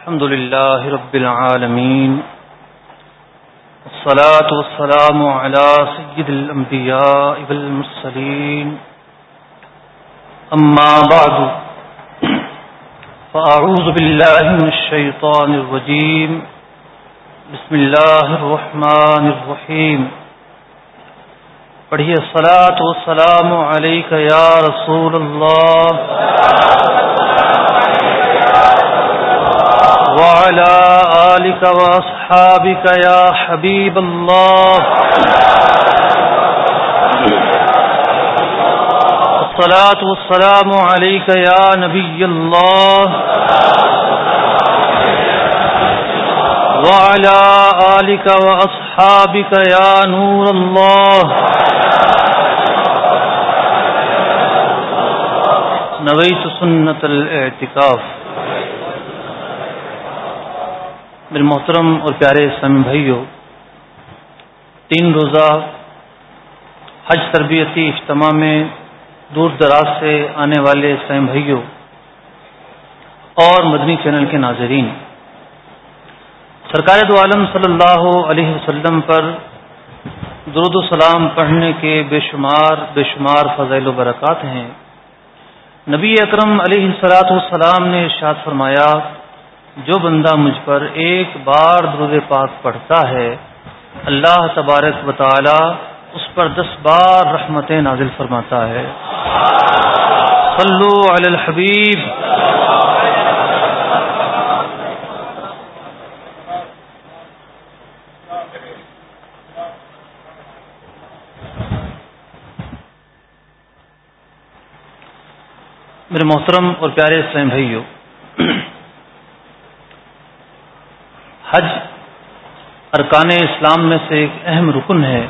الحمد لله رب العالمين والصلاة والسلام على سيد الأنبياء والمرسلين. أما بعد، فأعوذ بالله من الشيطان الرجيم. بسم الله الرحمن الرحيم. پڑھیے، الصلاة والسلام عليك يا رسول الله. وعلى آلك وأصحابك يا حبيب الله. الصلاة والسلام عليك يا نبي الله. وعلى آلك وأصحابك يا نور الله. نويت سنة الاعتكاف. میرے محترم اور پیارے اسلامی بھائیوں تین روزہ حج تربیتی اجتماع میں دور دراز سے آنے والے اسلام بھائیوں اور مدنی چینل کے ناظرین، سرکار دو عالم صلی اللہ علیہ وسلم پر درود و سلام پڑھنے کے بے شمار بے شمار فضائل و برکات ہیں۔ نبی اکرم علیہ السلاۃ والسلام نے ارشاد فرمایا جو بندہ مجھ پر ایک بار درود پاک پڑھتا ہے، اللہ تبارک و تعالی اس پر دس بار رحمت نازل فرماتا ہے۔ صلو علی الحبیب۔ میرے محترم اور پیارے اسلام بھائیوں حج ارکان اسلام میں سے ایک اہم رکن ہے۔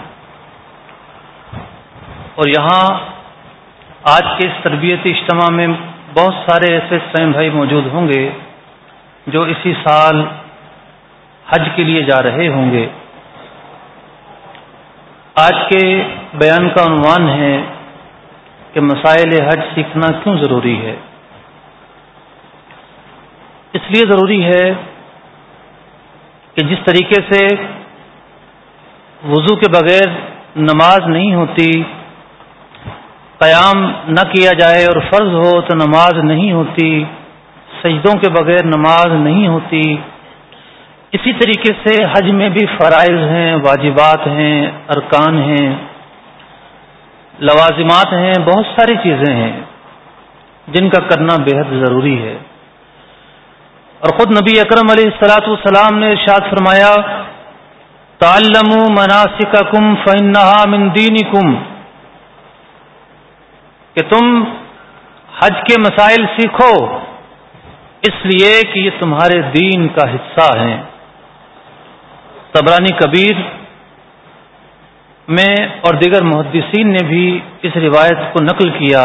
اور یہاں آج کے اس تربیتی اجتماع میں بہت سارے ایسے سیم بھائی موجود ہوں گے جو اسی سال حج کے لیے جا رہے ہوں گے۔ آج کے بیان کا عنوان ہے کہ مسائل حج سیکھنا کیوں ضروری ہے۔ اس لیے ضروری ہے کہ جس طریقے سے وضو کے بغیر نماز نہیں ہوتی، قیام نہ کیا جائے اور فرض ہو تو نماز نہیں ہوتی، سجدوں کے بغیر نماز نہیں ہوتی، اسی طریقے سے حج میں بھی فرائض ہیں، واجبات ہیں، ارکان ہیں، لوازمات ہیں، بہت ساری چیزیں ہیں جن کا کرنا بے حد ضروری ہے۔ اور خود نبی اکرم علیہ السلاۃ والسلام نے ارشاد فرمایا تعلم مناسک کم فنحا مندینی کم کہ تم حج کے مسائل سیکھو، اس لیے کہ یہ تمہارے دین کا حصہ ہیں۔ تبرانی کبیر میں اور دیگر محدثین نے بھی اس روایت کو نقل کیا۔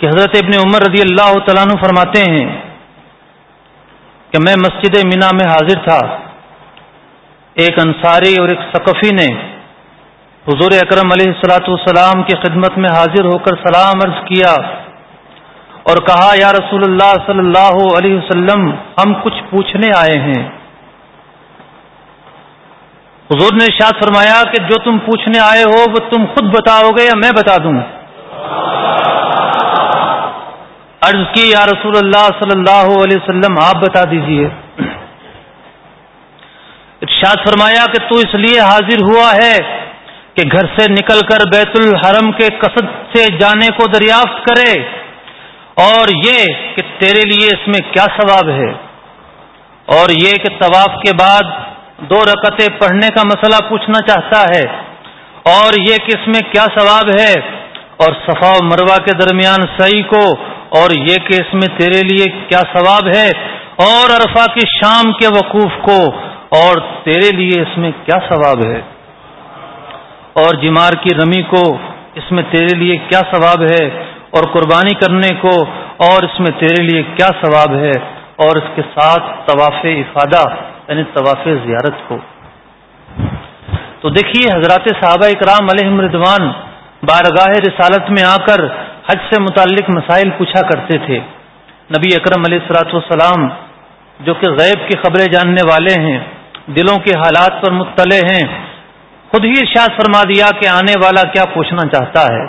کہ حضرت ابن عمر رضی اللہ تعالیٰ عنہ فرماتے ہیں کہ میں مسجد مینا میں حاضر تھا۔ ایک انصاری اور ایک ثقفی نے حضور اکرم علیہ السلاۃ والسلام کی خدمت میں حاضر ہو کر سلام عرض کیا اور کہا، یا رسول اللہ صلی اللہ علیہ وسلم، ہم کچھ پوچھنے آئے ہیں۔ حضور نے شاد فرمایا کہ جو تم پوچھنے آئے ہو، وہ تم خود بتاؤ گے یا میں بتا دوں؟ عرض کی، یا رسول اللہ صلی اللہ علیہ وسلم، آپ بتا دیجیے۔ ارشاد فرمایا کہ تو اس لیے حاضر ہوا ہے کہ گھر سے نکل کر بیت الحرم کے قصد سے جانے کو دریافت کرے، اور یہ کہ تیرے لیے اس میں کیا ثواب ہے۔ اور یہ کہ طواف کے بعد دو رکتیں پڑھنے کا مسئلہ پوچھنا چاہتا ہے، اور یہ کہ اس میں کیا ثواب ہے۔ اور صفا و مروا کے درمیان صحیح کو اور یہ کہ اس میں تیرے لیے کیا ثواب ہے؟ اور عرفا کی شام کے وقوف کو، اور تیرے لیے اس میں کیا ثواب ہے؟ اور جمار کی رمی کو، اس میں تیرے لیے کیا ثواب ہے؟ اور قربانی کرنے کو، اور اس میں تیرے لیے کیا ثواب ہے؟ اور اس کے ساتھ طواف افادہ یعنی طواف زیارت کو۔ تو دیکھیے حضرات صحابہ اکرام علیہ مردوان بارگاہ رسالت میں آ کر حج سے متعلق مسائل پوچھا کرتے تھے۔ نبی اکرم علیہ السلاۃ والسلام، جو کہ غیب کی خبریں جاننے والے ہیں، دلوں کے حالات پر مطلع ہیں، خود ہی ارشاد فرما دیا کہ آنے والا کیا پوچھنا چاہتا ہے۔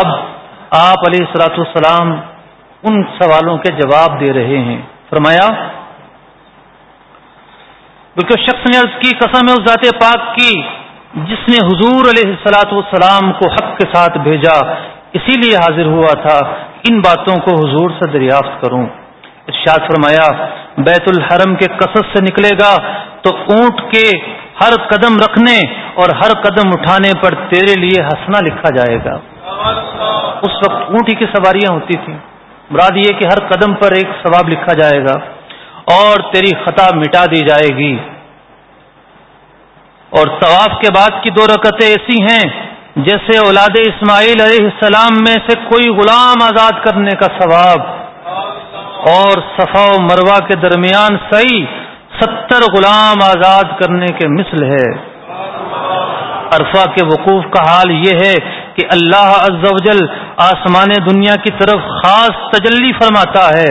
اب آپ علیہ السلاۃ والسلام ان سوالوں کے جواب دے رہے ہیں۔ فرمایا، بالکل شخص نے عرض کی، قسم ہے اس ذات پاک کی، جس نے حضور علیہ السلاۃ والسلام کو حق کے ساتھ بھیجا۔ اسی لیے حاضر ہوا تھا ان باتوں کو حضور سے دریافت کروں۔ ارشاد فرمایا، بیت الحرم کے قصص سے نکلے گا تو اونٹ کے ہر قدم رکھنے اور ہر قدم اٹھانے پر تیرے لیے ہنسنا لکھا جائے گا۔ اس وقت اونٹ ہی کی سواریاں ہوتی تھیں۔ مراد یہ کہ ہر قدم پر ایک ثواب لکھا جائے گا اور تیری خطا مٹا دی جائے گی۔ اور طواف کے بعد کی دو رکتیں ایسی ہیں جیسے اولاد اسماعیل علیہ السلام میں سے کوئی غلام آزاد کرنے کا ثواب اور صفا و مروا کے درمیان صحیح ستر غلام آزاد کرنے کے مثل ہے۔ عرفہ کے وقوف کا حال یہ ہے کہ اللہ عز و جل آسمان دنیا کی طرف خاص تجلی فرماتا ہے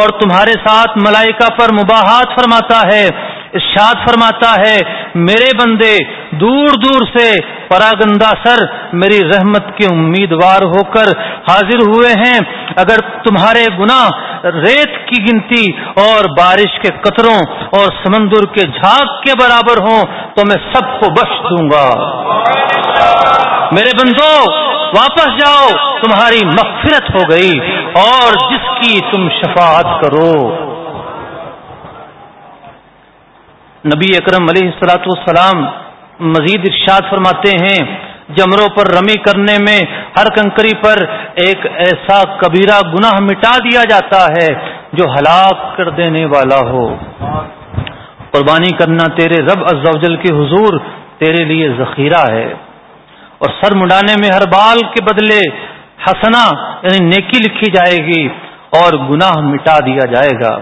اور تمہارے ساتھ ملائکہ پر مباحات فرماتا ہے۔ ارشاد فرماتا ہے، میرے بندے، دور دور سے پراگندہ سر، میری رحمت کے امیدوار ہو کر حاضر ہوئے ہیں۔ اگر تمہارے گناہ ریت کی گنتی اور بارش کے قطروں اور سمندر کے جھاگ کے برابر ہوں، تو میں سب کو بخش دوں گا۔ میرے بندو، واپس جاؤ، تمہاری مغفرت ہو گئی اور جس کی تم شفاعت کرو۔ نبی اکرم علیہ السلاۃ والسلام مزید ارشاد فرماتے ہیں، جمروں پر رمی کرنے میں ہر کنکری پر ایک ایسا کبیرہ گناہ مٹا دیا جاتا ہے جو ہلاک کر دینے والا ہو۔ قربانی کرنا تیرے رب ازل کے حضور تیرے لیے ذخیرہ ہے۔ اور سر مڈانے میں ہر بال کے بدلے ہسنا یعنی نیکی لکھی جائے گی اور گناہ مٹا دیا جائے گا۔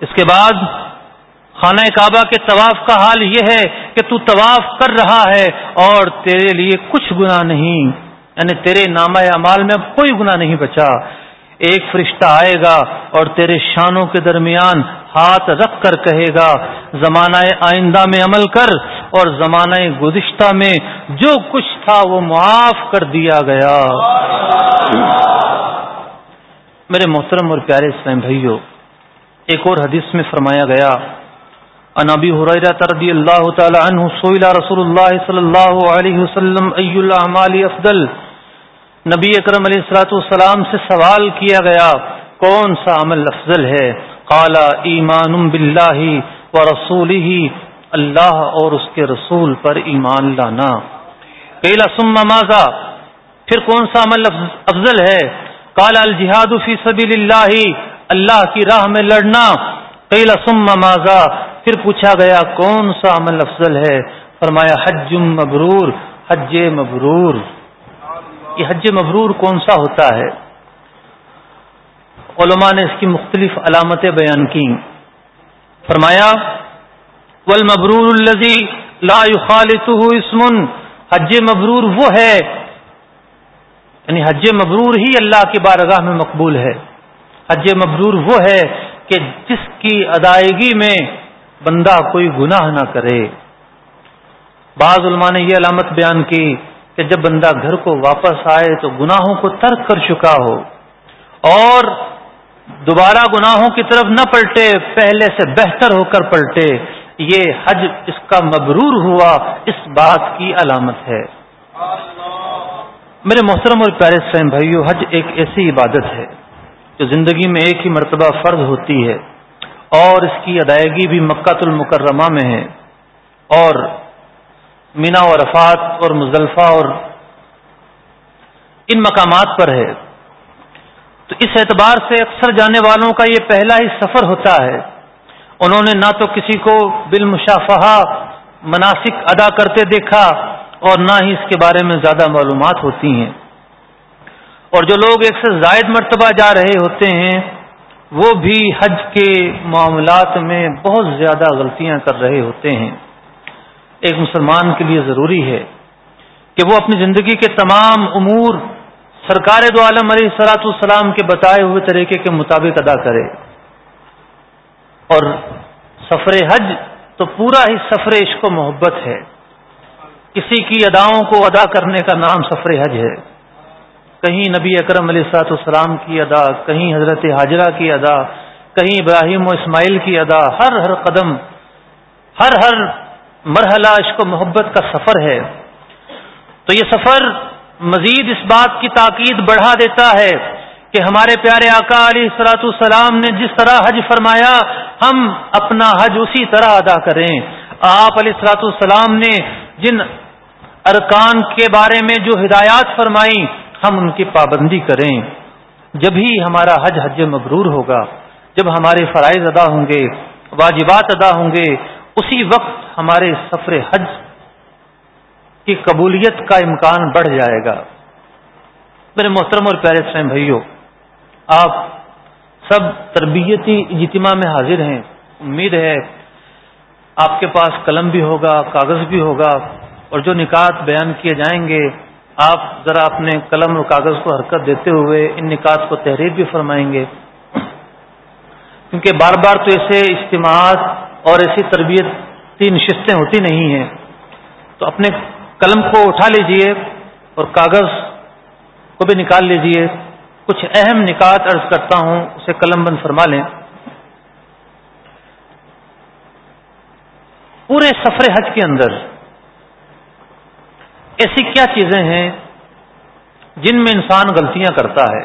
اس کے بعد خانہ کعبہ کے طواف کا حال یہ ہے کہ تو طواف کر رہا ہے اور تیرے لیے کچھ گنا نہیں یعنی تیرے نامہ اعمال میں اب کوئی گنا نہیں بچا۔ ایک فرشتہ آئے گا اور تیرے شانوں کے درمیان ہاتھ رکھ کر کہے گا، زمانہ آئندہ میں عمل کر اور زمانہ گزشتہ میں جو کچھ تھا وہ معاف کر دیا گیا۔ میرے محترم اور پیارے اسلام بھائیوں ایک اور حدیث میں فرمایا گیا عن ابي هريره رضي الله تعالى عنه سئل رسول الله صلى الله عليه وسلم اي الاعمال افضل۔ نبی اکرم علیہ الصلوۃ والسلام سے سوال کیا گیا، کون سا عمل افضل ہے؟ قال، ایمان بالله ورسوله اللہ اور اس کے رسول پر ایمان لانا۔ قیل، ثم ماذا؟ پھر کون سا عمل افضل ہے؟ قال الجهاد فی سبیل اللہ اللہ کی راہ میں لڑنا۔ قیل، ثم ماذا؟ پھر پوچھا گیا، کون سا عمل افضل ہے؟ فرمایا، حج مبرور. حج مبرور. یہ حج مبرور کون سا ہوتا ہے؟ علماء نے اس کی مختلف علامتیں بیان کی فرمایا ول مبرور الزی لا خالص اسمن حج مبرور وہ ہے یعنی حج مبرور ہی اللہ کی بارگاہ میں مقبول ہے۔ حج مبرور وہ ہے کہ جس کی ادائیگی میں بندہ کوئی گناہ نہ کرے۔ بعض علماء نے یہ علامت بیان کی کہ جب بندہ گھر کو واپس آئے تو گناہوں کو ترک کر چکا ہو اور دوبارہ گناہوں کی طرف نہ پلٹے، پہلے سے بہتر ہو کر پلٹے، یہ حج اس کا مبرور ہوا، اس بات کی علامت ہے۔ میرے محترم اور پیارے سیم بھائیو، حج ایک ایسی عبادت ہے جو زندگی میں ایک ہی مرتبہ فرض ہوتی ہے۔ اور اس کی ادائیگی بھی مکہ المکرمہ میں ہے اور مینا و رفات اور مزلفہ اور ان مقامات پر ہے۔ تو اس اعتبار سے اکثر جانے والوں کا یہ پہلا ہی سفر ہوتا ہے۔ انہوں نے نہ تو کسی کو بالمشافہ مناسک ادا کرتے دیکھا اور نہ ہی اس کے بارے میں زیادہ معلومات ہوتی ہیں۔ اور جو لوگ ایک سے زائد مرتبہ جا رہے ہوتے ہیں وہ بھی حج کے معاملات میں بہت زیادہ غلطیاں کر رہے ہوتے ہیں۔ ایک مسلمان کے لیے ضروری ہے کہ وہ اپنی زندگی کے تمام امور سرکار دو عالم علیہ سلاۃ السلام کے بتائے ہوئے طریقے کے مطابق ادا کرے۔ اور سفر حج تو پورا ہی سفر عشق و محبت ہے۔ کسی کی اداؤں کو ادا کرنے کا نام سفر حج ہے۔ کہیں نبی اکرم علیہ سلاۃ السلام کی ادا، کہیں حضرت حاجرہ کی ادا، کہیں ابراہیم و اسماعیل کی ادا، ہر ہر قدم، ہر ہر مرحلہ عشق و محبت کا سفر ہے۔ تو یہ سفر مزید اس بات کی تاکید بڑھا دیتا ہے کہ ہمارے پیارے آقا علی سلاۃ السلام نے جس طرح حج فرمایا، ہم اپنا حج اسی طرح ادا کریں۔ آپ علیہ السلاۃ السلام نے جن ارکان کے بارے میں جو ہدایات فرمائی ہم ان کی پابندی کریں۔ جب ہی ہمارا حج حج مبرور ہوگا، جب ہمارے فرائض ادا ہوں گے، واجبات ادا ہوں گے، اسی وقت ہمارے سفر حج کی قبولیت کا امکان بڑھ جائے گا۔ میرے محترم اور پیارے سیم بھائیوں آپ سب تربیتی اجتماع میں حاضر ہیں۔ امید ہے آپ کے پاس قلم بھی ہوگا، کاغذ بھی ہوگا اور جو نکات بیان کیے جائیں گے آپ ذرا اپنے قلم اور کاغذ کو حرکت دیتے ہوئے ان نکات کو تحریر بھی فرمائیں گے۔ کیونکہ بار بار تو ایسے اجتماعات اور ایسی تربیت نشستیں ہوتی نہیں ہیں۔ تو اپنے قلم کو اٹھا لیجیے اور کاغذ کو بھی نکال لیجیے۔ کچھ اہم نکات ارض کرتا ہوں، اسے قلم بند فرما لیں۔ پورے سفر حج کے اندر ایسی کیا چیزیں ہیں جن میں انسان غلطیاں کرتا ہے؟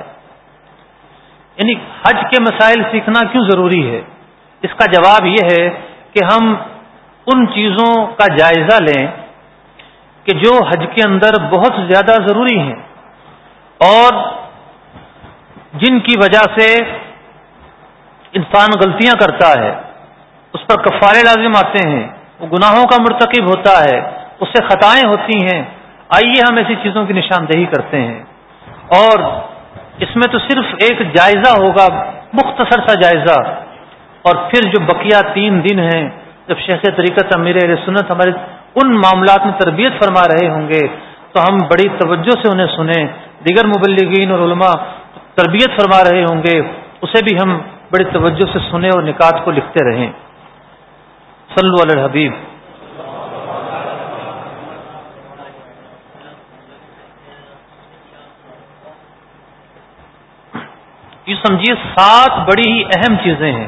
یعنی حج کے مسائل سیکھنا کیوں ضروری ہے؟ اس کا جواب یہ ہے کہ ہم ان چیزوں کا جائزہ لیں کہ جو حج کے اندر بہت زیادہ ضروری ہیں اور جن کی وجہ سے انسان غلطیاں کرتا ہے، اس پر کفارے لازم آتے ہیں، وہ گناہوں کا مرتکب ہوتا ہے، اس سے خطائیں ہوتی ہیں آئیے ہم ایسی چیزوں کی نشاندہی کرتے ہیں۔ اور اس میں تو صرف ایک جائزہ ہوگا، مختصر سا جائزہ۔ اور پھر جو بقیہ تین دن ہیں، جب شیخ طریقت امیر سنت ہمارے ان معاملات میں تربیت فرما رہے ہوں گے، تو ہم بڑی توجہ سے انہیں سنیں۔ دیگر مبلغین اور علماء تربیت فرما رہے ہوں گے، اسے بھی ہم بڑی توجہ سے سنیں اور نکات کو لکھتے رہیں۔ صلو علی الحبیب۔ یہ سمجھیے سات بڑی ہی اہم چیزیں ہیں۔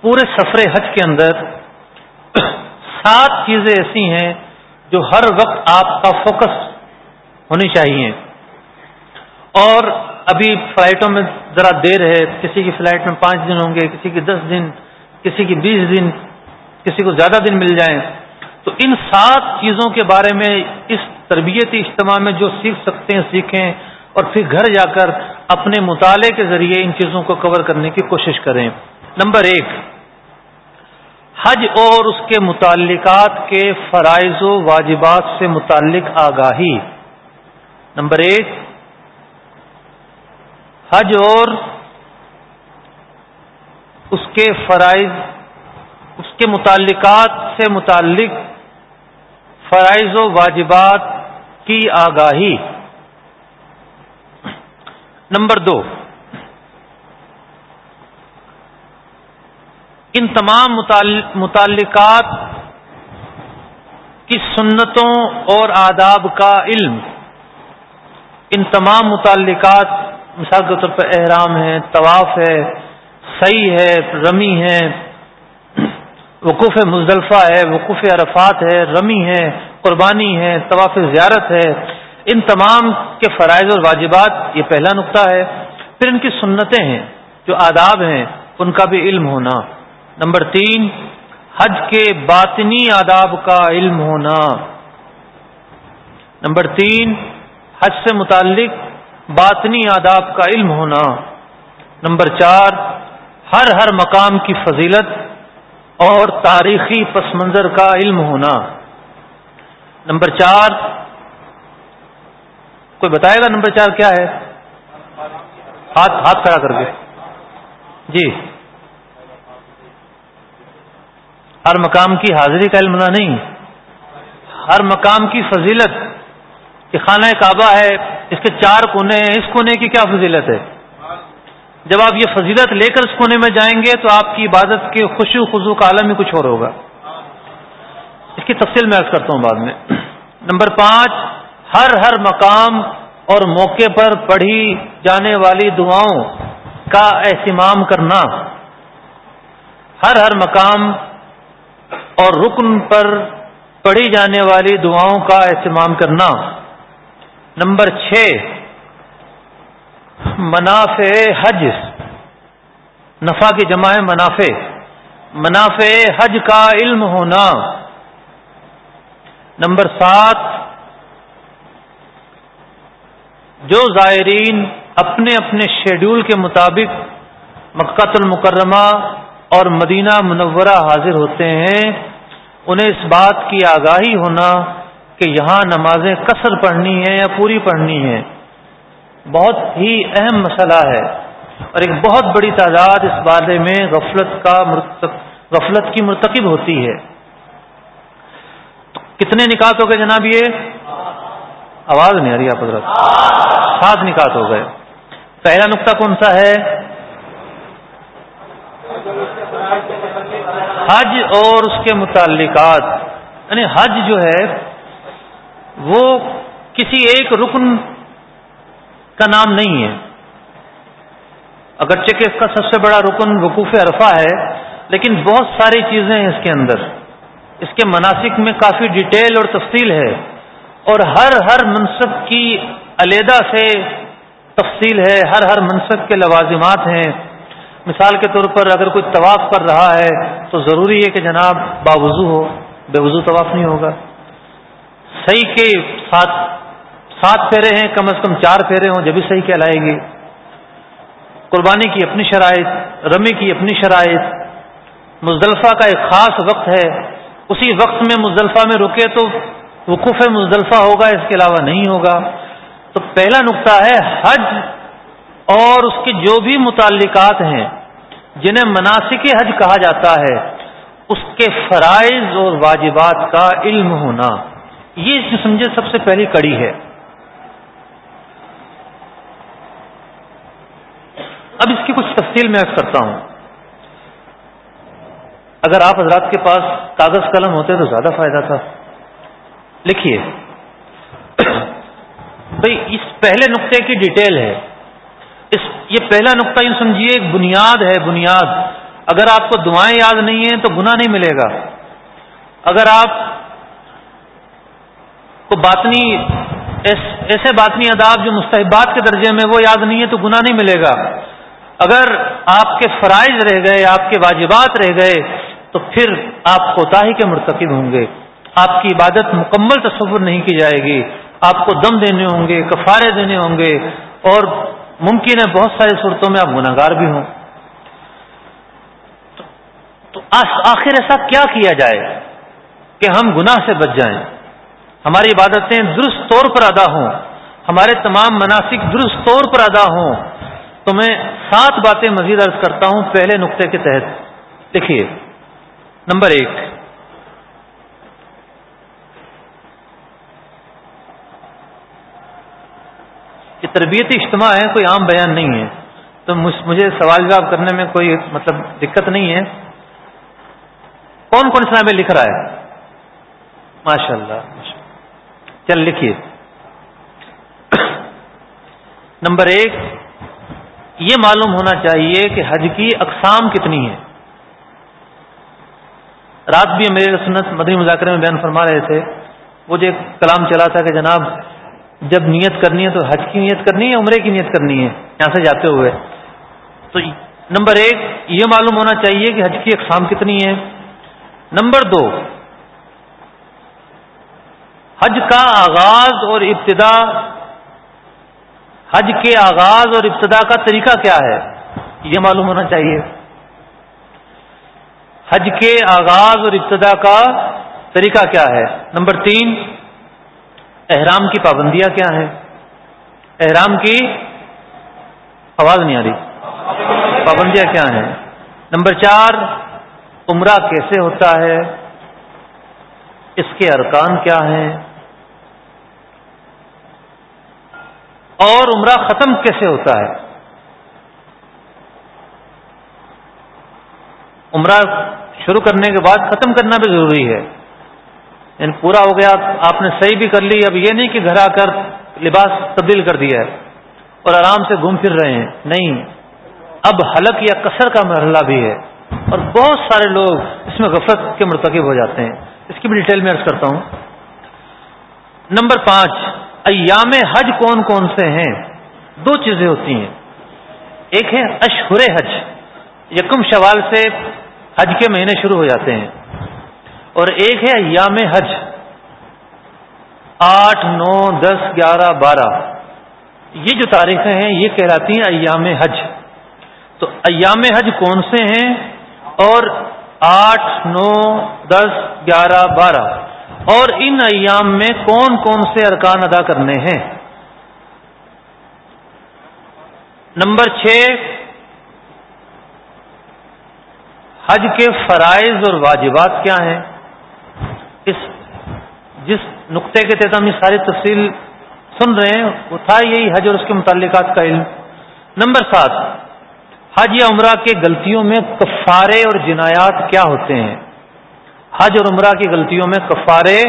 پورے سفر حج کے اندر سات چیزیں ایسی ہیں جو ہر وقت آپ کا فوکس ہونی چاہیے۔ اور ابھی فلائٹوں میں ذرا دیر ہے، کسی کی فلائٹ میں پانچ دن ہوں گے، کسی کی دس دن، کسی کی بیس دن، کسی کو زیادہ دن مل جائیں۔ تو ان سات چیزوں کے بارے میں اس تربیتی اجتماع میں جو سیکھ سکتے ہیں، سیکھیں اور پھر گھر جا کر اپنے مطالعے کے ذریعے ان چیزوں کو کور کرنے کی کوشش کریں۔ نمبر ایک، حج اور اس کے متعلقات کے فرائض و واجبات سے متعلق آگاہی۔ نمبر ایک، حج اور اس کے فرائض، اس کے متعلقات سے متعلق فرائض و واجبات کی آگاہی۔ نمبر دو، ان تمام متعلقات کی سنتوں اور آداب کا علم، ان تمام متعلقات مثال کے طور پر احرام ہے، طواف ہے صحیح ہے، رمی ہے، وقوف مزدلفہ ہے، وقوف عرفات ہے، رمی ہے، قربانی ہے، طواف زیارت ہے ان تمام کے فرائض اور واجبات، یہ پہلا نقطہ ہے۔ پھر ان کی سنتیں ہیں، جو آداب ہیں، ان کا بھی علم ہونا۔ نمبر تین، حج کے باطنی آداب کا علم ہونا۔ نمبر تین، حج سے متعلق باطنی آداب کا علم ہونا۔ نمبر چار، ہر ہر مقام کی فضیلت اور تاریخی پس منظر کا علم ہونا۔ نمبر چار کوئی بتائے گا نمبر چار کیا ہے؟ ہاتھ ہاتھ کھڑا کر کے۔ جی۔ ہر مقام کی حاضری کا علم نہیں۔ ہر مقام کی فضیلت۔ کہ خانہ کعبہ ہے، اس کے چار کونے ہیں۔ اس کونے کی کیا فضیلت ہے؟ جب آپ یہ فضیلت لے کر اس کونے میں جائیں گے تو آپ کی عبادت کے خوشی خزو کا عالم ہی کچھ اور ہوگا۔ اس کی تفصیل میں عرض کرتا ہوں بعد میں۔ نمبر پانچ ہر ہر مقام اور موقع پر پڑھی جانے والی دعاؤں کا اہتمام کرنا، ہر ہر مقام اور رکن پر پڑھی جانے والی دعاؤں کا اہتمام کرنا۔ نمبر چھ، منافع حج۔ نفع کی جمع ہے منافع۔ منافع حج کا علم ہونا۔ نمبر سات جو زائرین اپنے اپنے شیڈول کے مطابق مکہ المکرمہ اور مدینہ منورہ حاضر ہوتے ہیں، انہیں اس بات کی آگاہی ہونا کہ یہاں نمازیں کثر پڑھنی ہیں یا پوری پڑھنی ہیں۔ بہت ہی اہم مسئلہ ہے اور ایک بہت بڑی تعداد اس بارے میں غفلت کا غفلت کی مرتکب ہوتی ہے۔ کتنے نکات ہو گئے جناب یہ؟ آواز نہیں آ رہی آپ حضرت۔ سات نکات ہو گئے۔ پہلا نقطہ کون سا ہے؟ حج اور اس کے متعلقات۔ یعنی حج جو ہے، وہ کسی ایک رکن کا نام نہیں ہے۔ اگرچہ کہ اس کا سب سے بڑا رکن وقوف عرفہ ہے، لیکن بہت ساری چیزیں ہیں اس کے اندر۔ اس کے مناسب میں کافی ڈیٹیل اور تفصیل ہے۔ اور ہر ہر منصب کی علیحدہ سے تفصیل ہے، ہر ہر منصب کے لوازمات ہیں۔ مثال کے طور پر اگر کوئی طواف کر رہا ہے تو ضروری ہے کہ جناب باوضو ہو، بے وضو طواف نہیں ہوگا۔ صحیح کے ساتھ سات پھیرے ہیں، کم از کم چار پھیرے ہوں جبھی صحیح کہلائے گی۔ قربانی کی اپنی شرائط، رمی کی اپنی شرائط۔ مزدلفہ کا ایک خاص وقت ہے۔ اسی وقت میں مزدلفہ میں رکے تو وقوف مزدلفہ ہوگا، اس کے علاوہ نہیں ہوگا۔ تو پہلا نقطہ ہے حج اور اس کے جو بھی متعلقات ہیں، جنہیں مناسب حج کہا جاتا ہے، اس کے فرائض اور واجبات کا علم ہونا۔ یہ اس سمجھے سب سے پہلی کڑی ہے۔ اب اس کی کچھ تفصیل میں کرتا ہوں۔ اگر آپ حضرات کے پاس کاغذ قلم ہوتے تو زیادہ فائدہ تھا۔ لکھیے۔ بھائی، اس پہلے نقطے کی ڈیٹیل ہے۔ اس، یہ پہلا نقطہ یوں سمجھیے، ایک بنیاد ہے، بنیاد۔ اگر آپ کو دعائیں یاد نہیں ہیں تو گناہ نہیں ملے گا۔ اگر آپ کو باطنی ایسے باطنی اداب جو مستحبات کے درجے میں وہ یاد نہیں ہے تو گناہ نہیں ملے گا۔ اگر آپ کے فرائض رہ گئے، آپ کے واجبات رہ گئے، تو پھر آپ کوتاہی کے مرتکب ہوں گے۔ آپ کی عبادت مکمل تصور نہیں کی جائے گی۔ آپ کو دم دینے ہوں گے، کفارے دینے ہوں گے۔ اور ممکن ہے بہت ساری صورتوں میں آپ گناہ گار بھی ہوں۔ تو آخر ایسا کیا کیا جائے کہ ہم گناہ سے بچ جائیں؟ ہماری عبادتیں درست طور پر ادا ہوں۔ ہمارے تمام مناسب درست طور پر ادا ہوں۔ تو میں سات باتیں مزید عرض کرتا ہوں پہلے نقطے کے تحت۔ دیکھیے، نمبر ایک یہ تربیتی اجتماع ہے، کوئی عام بیان نہیں ہے۔ تو مجھے سوال جواب کرنے میں کوئی مطلب دقت نہیں ہے۔ کون کون اسلام میں لکھ رہا ہے؟ ماشاء اللہ چل لکھیے۔ نمبر ایک، یہ معلوم ہونا چاہیے کہ حج کی اقسام کتنی ہے رات بھی میرے سنت مدنی مذاکرے میں بیان فرما رہے تھے۔ وہ جو ایک کلام چلا تھا کہ جناب جب نیت کرنی ہے تو حج کی نیت کرنی ہے عمرے کی نیت کرنی ہے؟ یہاں سے جاتے ہوئے۔ تو نمبر ایک، یہ معلوم ہونا چاہیے کہ حج کی اقسام کتنی ہے نمبر دو، حج کا آغاز اور ابتدا، حج کے آغاز اور ابتدا کا طریقہ کیا ہے؟ یہ معلوم ہونا چاہیے۔ حج کے آغاز اور ابتدا کا طریقہ کیا ہے؟ نمبر تین احرام کی پابندیاں کیا ہیں؟ احرام کی آواز نہیں آ رہی۔ پابندیاں کیا ہیں؟ نمبر چار، عمرہ کیسے ہوتا ہے؟ اس کے ارکان کیا ہیں؟ اور عمرہ ختم کیسے ہوتا ہے؟ عمرہ شروع کرنے کے بعد ختم کرنا بھی ضروری ہے۔ یعنی پورا ہو گیا، آپ نے صحیح بھی کر لی، اب یہ نہیں کہ گھر آ کر لباس تبدیل کر دیا ہے اور آرام سے گھوم پھر رہے ہیں۔ نہیں، اب حلق یا کثر کا مرحلہ بھی ہے اور بہت سارے لوگ اس میں غفلت کے مرتکب ہو جاتے ہیں۔ اس کی بھی ڈیٹیل میں ارض کرتا ہوں۔ نمبر پانچ، ایام حج کون کون سے ہیں؟ دو چیزیں ہوتی ہیں۔ ایک ہے اشہر حج، یکم شوال سے حج کے مہینے شروع ہو جاتے ہیں۔ اور ایک ہے ایام حج۔ آٹھ، نو، دس، گیارہ، بارہ۔ یہ جو تاریخیں ہیں، یہ کہلاتی ہیں ایام حج۔ تو ایام حج کون سے ہیں؟ اور آٹھ، نو، دس، گیارہ، بارہ۔ اور ان ایام میں کون کون سے ارکان ادا کرنے ہیں؟ نمبر چھ، حج کے فرائض اور واجبات کیا ہیں؟ اس جس نقطے کے تحت ہم یہ ساری تفصیل سن رہے ہیں، وہ تھا یہی حج اور اس کے متعلقات کا علم۔ نمبر سات، حج یا عمرہ کے غلطیوں میں کفارے اور جنایات کیا ہوتے ہیں؟ حج اور عمرہ کی غلطیوں میں کفارے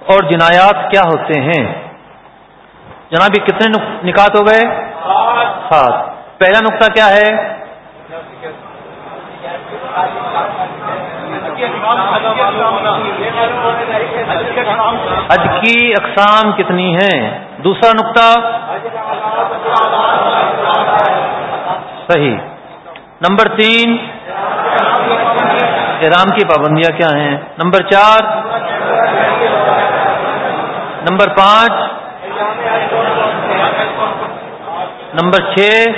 اور جنایات کیا ہوتے ہیں؟ جناب، یہ کتنے نکات ہو گئے؟ سات۔ پہلا نقطہ کیا ہے؟ حج کی اقسام کتنی ہیں؟ دوسرا نقطہ۔ صحیح۔ نمبر تین۔ احرام کی پابندیاں کیا ہیں؟ نمبر چار۔ نمبر پانچ۔ نمبر چھ۔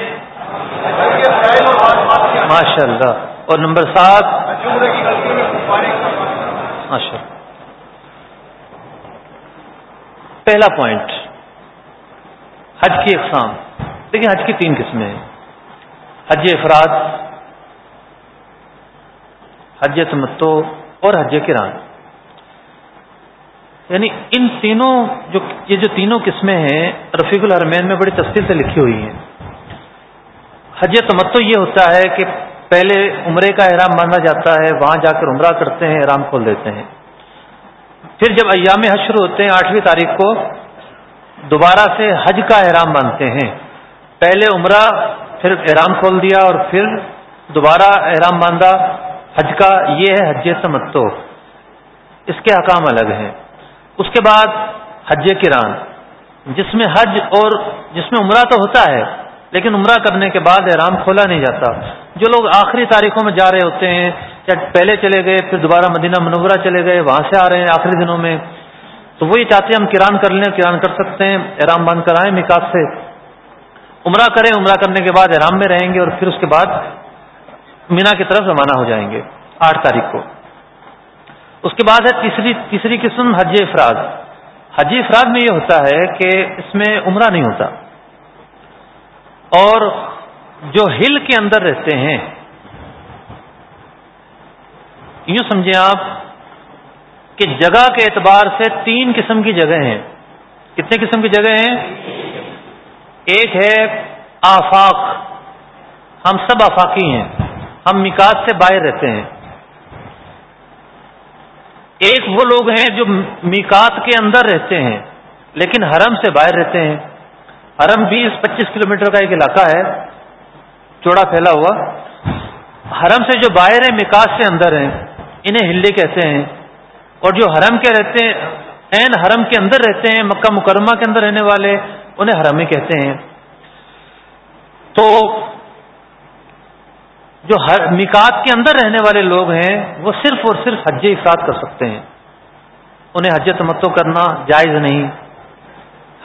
ماشاء اللہ اور نمبر سات اچھا۔ پہلا پوائنٹ حج کی اقسام۔ دیکھیں حج کی تین قسمیں ہیں۔ حج افراد، حج تمتو اور حج کران۔ یعنی ان تینوں جو، یہ جو تینوں قسمیں ہیں، رفیق الحرمین میں بڑی تفصیل سے لکھی ہوئی ہیں۔ حج تمتو یہ ہوتا ہے کہ پہلے عمرے کا احرام باندھا جاتا ہے، وہاں جا کر عمرہ کرتے ہیں، احرام کھول دیتے ہیں۔ پھر جب ایام حج شروع ہوتے ہیں، آٹھویں تاریخ کو دوبارہ سے حج کا احرام باندھتے ہیں۔ پہلے عمرہ، پھر احرام کھول دیا اور پھر دوبارہ احرام باندھا حج کا یہ ہے حج تمتو اس کے حکام الگ ہیں۔ اس کے بعد حج کران۔ جس میں حج اور جس میں عمرہ تو ہوتا ہے لیکن عمرہ کرنے کے بعد احرام کھولا نہیں جاتا۔ جو لوگ آخری تاریخوں میں جا رہے ہوتے ہیں یا پہلے چلے گئے، پھر دوبارہ مدینہ منورہ چلے گئے، وہاں سے آ رہے ہیں آخری دنوں میں۔ تو وہی چاہتے ہیں ہم کران کر لیں، کران کر سکتے ہیں، احرام بند کرائیں نکاح سے۔ عمرہ کریں، عمرہ کرنے کے بعد احرام میں رہیں گے اور پھر اس کے بعد مینا کی طرف روانہ ہو جائیں گے، آٹھ تاریخ کو۔ اس کے بعد ہے تیسری تیسری قسم حج افراد۔ حج افراد میں یہ ہوتا ہے کہ اس میں عمرہ نہیں ہوتا۔ اور جو ہل کے اندر رہتے ہیں۔ یوں سمجھیں آپ کہ جگہ کے اعتبار سے تین قسم کی جگہ ہیں۔ کتنے قسم کی جگہ ہیں؟ ایک ہے آفاق۔ ہم سب آفاقی ہیں۔ ہم مکاس سے باہر رہتے ہیں۔ ایک وہ لوگ ہیں جو میکات کے اندر رہتے ہیں، لیکن حرم سے باہر رہتے ہیں۔ حرم بیس پچیس کلومیٹر کا ایک علاقہ ہے، چوڑا پھیلا ہوا۔ حرم سے جو باہر ہیں مکاس سے اندر ہیں، انہیں ہلی کہتے ہیں۔ اور جو حرم کے رہتے ہیں این حرم کے اندر رہتے ہیں، مکہ مکرمہ کے اندر رہنے والے، انہیں حرمی کہتے ہیں۔ تو جو مکات کے اندر رہنے والے لوگ ہیں، وہ صرف اور صرف حج افراد کر سکتے ہیں۔ انہیں حج تمتو کرنا جائز نہیں۔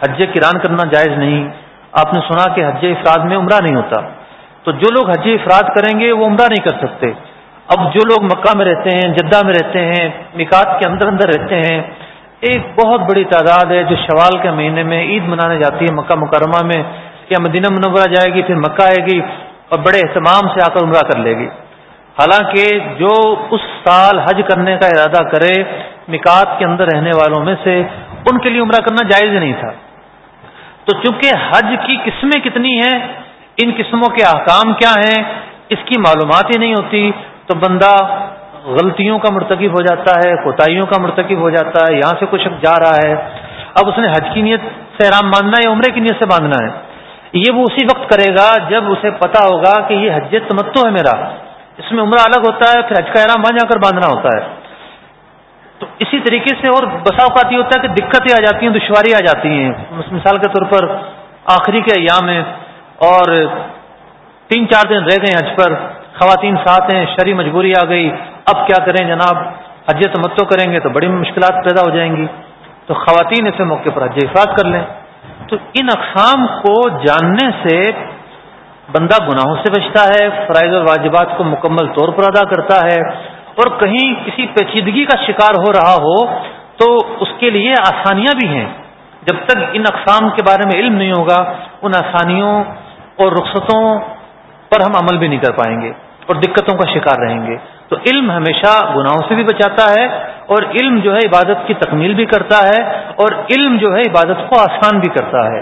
حج کران کرنا جائز نہیں۔ آپ نے سنا کہ حج افراد میں عمرہ نہیں ہوتا۔ تو جو لوگ حج افراد کریں گے وہ عمرہ نہیں کر سکتے۔ اب جو لوگ مکہ میں رہتے ہیں، جدہ میں رہتے ہیں مکات کے اندر اندر رہتے ہیں، ایک بہت بڑی تعداد ہے جو شوال کے مہینے میں عید منانے جاتی ہے مکہ مکرمہ میں یا مدینہ منورہ جائے گی، پھر مکہ آئے گی اور بڑے اہتمام سے آ کر عمرہ کر لے گی۔ حالانکہ جو اس سال حج کرنے کا ارادہ کرے مکات کے اندر رہنے والوں میں سے، ان کے لیے عمرہ کرنا جائز نہیں تھا۔ تو چونکہ حج کی قسمیں کتنی ہیں، ان قسموں کے احکام کیا ہیں، اس کی معلومات ہی نہیں ہوتی، تو بندہ غلطیوں کا مرتکب ہو جاتا ہے، کوتاہیوں کا مرتکب ہو جاتا ہے، یہاں سے کچھ جا رہا ہے۔ اب اس نے حج کی نیت سے احرام باندھنا ہے، یا عمرے کی نیت سے باندھنا ہے۔ یہ وہ اسی وقت کرے گا جب اسے پتا ہوگا کہ یہ حج تمتو ہے میرا۔ اس میں عمرہ الگ ہوتا ہے، پھر حج کا احرام باندھ جا کر باندھنا ہوتا ہے۔ تو اسی طریقے سے اور بسا اوقات یہ ہوتا ہے کہ دقتیں آ جاتی ہیں، دشواری آ جاتی ہیں۔ مثال کے طور پر آخری کے ایام میں اور تین چار دن رہ گئے حج پر، خواتین ساتھ ہیں شری مجبوری آ گئی، اب کیا کریں جناب؟ حج تمتو کریں گے تو بڑی مشکلات پیدا ہو جائیں گی۔ تو خواتین ایسے موقع پر حج افراد کر لیں۔ تو ان اقسام کو جاننے سے بندہ گناہوں سے بچتا ہے، فرائض اور واجبات کو مکمل طور پر ادا کرتا ہے۔ اور کہیں کسی پیچیدگی کا شکار ہو رہا ہو تو اس کے لیے آسانیاں بھی ہیں۔ جب تک ان اقسام کے بارے میں علم نہیں ہوگا، ان آسانیوں اور رخصتوں پر ہم عمل بھی نہیں کر پائیں گے اور دقتوں کا شکار رہیں گے۔ تو علم ہمیشہ گناہوں سے بھی بچاتا ہے اور علم جو ہے عبادت کی تکمیل بھی کرتا ہے اور علم جو ہے عبادت کو آسان بھی کرتا ہے۔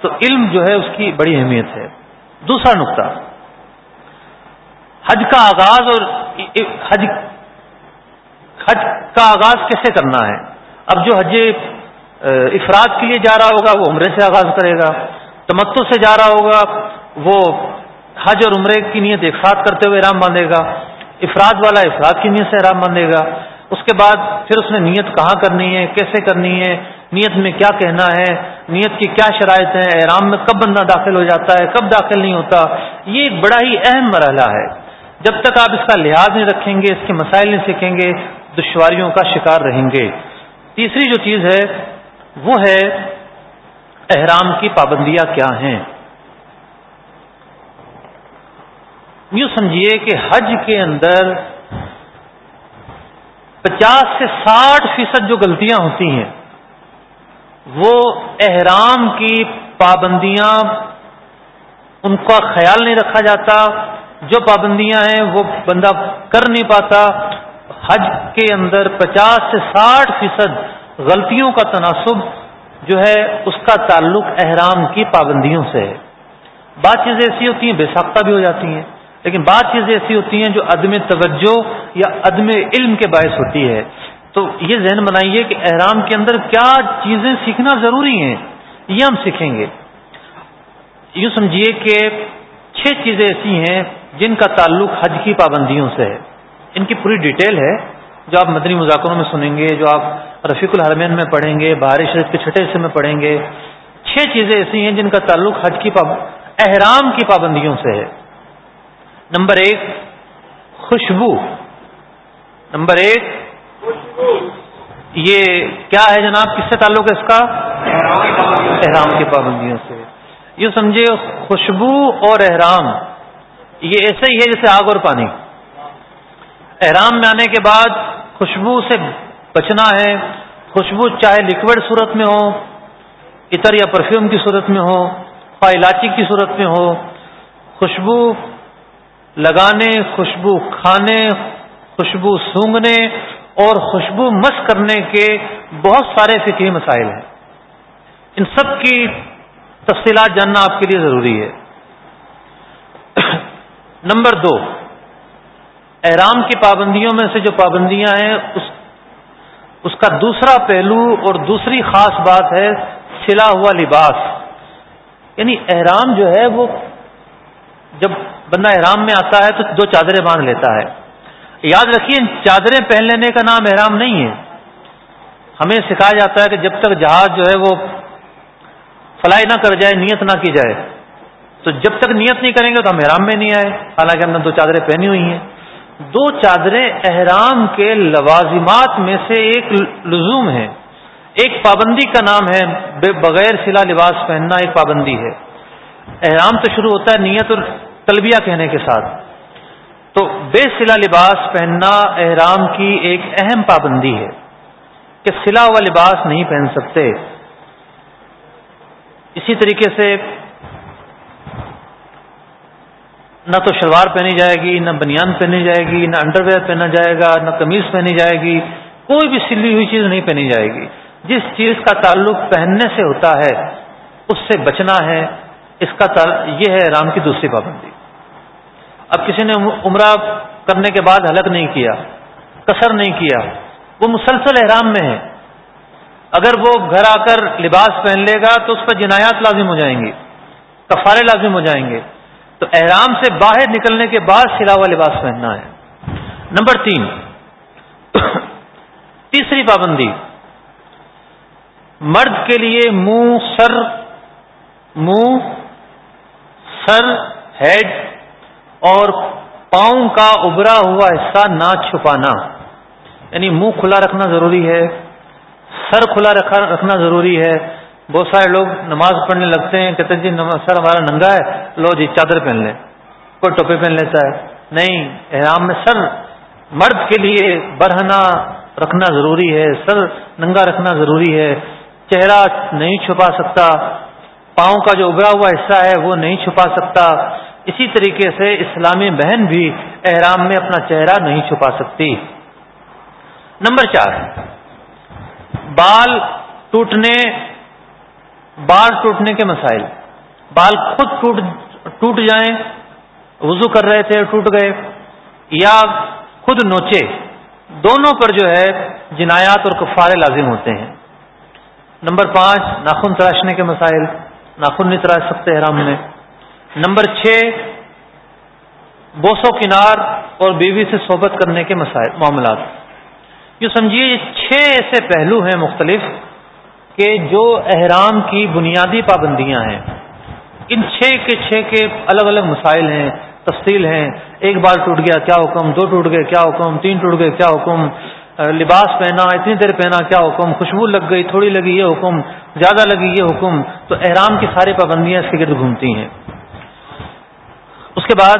تو علم جو ہے اس کی بڑی اہمیت ہے۔ دوسرا نقطہ۔ حج کا آغاز اور حج حج کا آغاز کیسے کرنا ہے؟ اب جو حج افراد کے لیے جا رہا ہوگا، وہ عمرے سے آغاز کرے گا تمتو سے جا رہا ہوگا، وہ حج اور عمرے کی نیت ایک ساتھ کرتے ہوئے رام باندھے گا، افراد والا افراد کی نیت سے رام باندھے گا، اس کے بعد پھر اس نے نیت کہاں کرنی ہے، کیسے کرنی ہے، نیت میں کیا کہنا ہے، نیت کی کیا شرائط ہیں، احرام میں کب بندہ داخل ہو جاتا ہے، کب داخل نہیں ہوتا، یہ ایک بڑا ہی اہم مرحلہ ہے۔ جب تک آپ اس کا لحاظ نہیں رکھیں گے، اس کے مسائل نہیں سیکھیں گے، دشواریوں کا شکار رہیں گے۔ تیسری جو چیز ہے، وہ ہے احرام کی پابندیاں کیا ہیں؟ یوں سمجھیے کہ حج کے اندر پچاس سے ساٹھ فیصد جو غلطیاں ہوتی ہیں، وہ احرام کی پابندیاں، ان کا خیال نہیں رکھا جاتا جو پابندیاں ہیں وہ بندہ کر نہیں پاتا۔ حج کے اندر پچاس سے ساٹھ فیصد غلطیوں کا تناسب جو ہے اس کا تعلق احرام کی پابندیوں سے ہے۔ بعض چیزیں ایسی ہوتی ہیں، بے ساختہ بھی ہو جاتی ہیں۔ لیکن بعض چیزیں ایسی ہوتی ہیں جو عدم توجہ یا عدم علم کے باعث ہوتی ہے۔ تو یہ ذہن بنائیے کہ احرام کے اندر کیا چیزیں سیکھنا ضروری ہیں، یہ ہم سیکھیں گے۔ یوں سمجھیے کہ چھ چیزیں ایسی ہیں جن کا تعلق حج کی پابندیوں سے ہے۔ ان کی پوری ڈیٹیل ہے، جو آپ مدنی مذاکروں میں سنیں گے، جو آپ رفیق الحرمین میں پڑھیں گے بہار شریف کے چھٹے حصے میں پڑھیں گے۔ چھ چیزیں ایسی ہیں جن کا تعلق حج کی احرام کی پابندیوں سے ہے۔ نمبر ایک، خوشبو۔ نمبر ایک، یہ کیا ہے جناب؟ کس سے تعلق ہے اس کا؟ احرام کی پابندیوں سے۔ یہ سمجھے خوشبو اور احرام۔ یہ ایسے ہی ہے جیسے آگ اور پانی۔ احرام میں آنے کے بعد خوشبو سے بچنا ہے، خوشبو چاہے لکوڈ صورت میں ہو، عطر یا پرفیوم کی صورت میں ہو پائلاچی کی صورت میں ہو، خوشبو لگانے، خوشبو کھانے، خوشبو سونگنے اور خوشبو مس کرنے کے بہت سارے فکری مسائل ہیں۔ ان سب کی تفصیلات جاننا آپ کے لیے ضروری ہے۔ نمبر دو، احرام کی پابندیوں میں سے جو پابندیاں ہیں، اس اس کا دوسرا پہلو اور دوسری خاص بات ہے سلا ہوا لباس۔ یعنی احرام جو ہے وہ جب بندہ احرام میں آتا ہے تو دو چادریں باندھ لیتا ہے۔ یاد رکھیے، چادریں پہن لینے کا نام احرام نہیں ہے۔ ہمیں سکھایا جاتا ہے کہ جب تک جہاز جو ہے وہ فلائی نہ کر جائے، نیت نہ کی جائے۔ تو جب تک نیت نہیں کریں گے تو ہم احرام میں نہیں آئے۔ حالانکہ ہم نے دو چادریں پہنی ہوئی ہیں۔ دو چادریں احرام کے لوازمات میں سے ایک لزوم ہے۔ ایک پابندی کا نام ہے بغیر سلا لباس پہننا ایک پابندی ہے۔ احرام تو شروع ہوتا ہے نیت اور تلبیہ کہنے کے ساتھ۔ تو بے سلا لباس پہننا احرام کی ایک اہم پابندی ہے کہ سلا ہوا لباس نہیں پہن سکتے۔ اسی طریقے سے نہ تو شلوار پہنی جائے گی، نہ بنیان پہنی جائے گی، نہ انڈر ویئر پہنا جائے گا، نہ قمیض پہنی جائے گی، کوئی بھی سلی ہوئی چیز نہیں پہنی جائے گی۔ جس چیز کا تعلق پہننے سے ہوتا ہے، اس سے بچنا ہے، اس کا یہ ہے احرام کی دوسری پابندی۔ اب کسی نے عمرہ کرنے کے بعد حلق نہیں کیا کثر نہیں کیا، وہ مسلسل احرام میں ہے۔ اگر وہ گھر آ کر لباس پہن لے گا تو اس پر جنایات لازم ہو جائیں گی، کفارے لازم ہو جائیں گے۔ تو احرام سے باہر نکلنے کے بعد سلاوا لباس پہننا ہے۔ نمبر تین، تیسری پابندی، مرد کے لیے منہ، سر منہ، سر، ہیڈ اور پاؤں کا ابھرا ہوا حصہ نہ چھپانا۔ یعنی منہ کھلا رکھنا ضروری ہے، سر کھلا رکھنا ضروری ہے۔ بہت سارے لوگ نماز پڑھنے لگتے ہیں، کہتے ہیں جی سر ہمارا ننگا ہے، لو جی چادر پہن لیں، کوئی ٹوپی پہن لیتا ہے۔ نہیں، احرام میں سر مرد کے لیے برہنا رکھنا ضروری ہے، سر ننگا رکھنا ضروری ہے۔ چہرہ نہیں چھپا سکتا، پاؤں کا جو ابھرا ہوا حصہ ہے وہ نہیں چھپا سکتا۔ اسی طریقے سے اسلامی بہن بھی احرام میں اپنا چہرہ نہیں چھپا سکتی۔ نمبر چار، بال ٹوٹنے بال ٹوٹنے کے مسائل۔ بال خود ٹوٹ ٹوٹ جائیں، وضو کر رہے تھے، ٹوٹ گئے، یا خود نوچے۔ دونوں پر جو ہے جنایات اور کفارے لازم ہوتے ہیں۔ نمبر پانچ، ناخن تراشنے کے مسائل۔ ناخن نہیں تراش سکتے حرام میں۔ نمبر چھ بوسو کنار اور بیوی سے صحبت کرنے کے مسائل معاملات۔ یہ سمجھیے، یہ چھ ایسے پہلو ہیں مختلف کہ جو احرام کی بنیادی پابندیاں ہیں، ان چھ کے چھ کے الگ الگ مسائل ہیں، تفصیل ہیں۔ ایک بار ٹوٹ گیا، کیا حکم؟ دو ٹوٹ گئے، کیا حکم؟ تین ٹوٹ گئے، کیا حکم؟ لباس پہنا، اتنی دیر پہنا، کیا حکم؟ خوشبو لگ گئی، تھوڑی لگی، یہ حکم۔ زیادہ لگی، یہ حکم۔ تو احرام کی ساری پابندیاں اس کے گرد گھومتی ہیں۔ اس کے بعد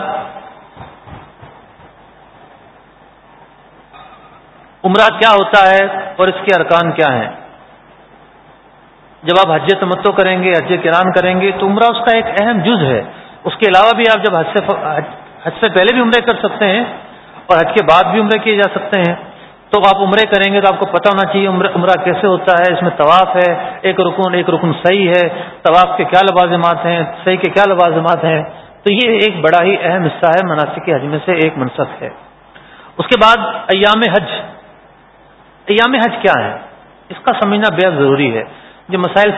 عمرہ کیا ہوتا ہے اور اس کے ارکان کیا ہیں؟ جب آپ حج تمتو کریں گے، حج کران کریں گے، تو عمرہ اس کا ایک اہم جز ہے۔ اس کے علاوہ بھی آپ جب حج سے حج سے پہلے بھی عمرے کر سکتے ہیں اور حج کے بعد بھی عمرے کیے جا سکتے ہیں، تو آپ عمرے کریں گے تو آپ کو پتہ ہونا چاہیے عمرہ کیسے ہوتا ہے، اس میں طواف ہے، ایک رکن ایک رکن صحیح ہے، طواف کے کیا لوازمات ہیں، صحیح کے کیا لوازمات ہیں۔ تو یہ ایک بڑا ہی اہم حصہ ہے مناسب حج میں سے ایک منصب ہے۔ اس کے بعد ایام حج۔ ایام حج کیا ہے؟ اس کا سمجھنا بے ضروری ہے۔ جو مسائل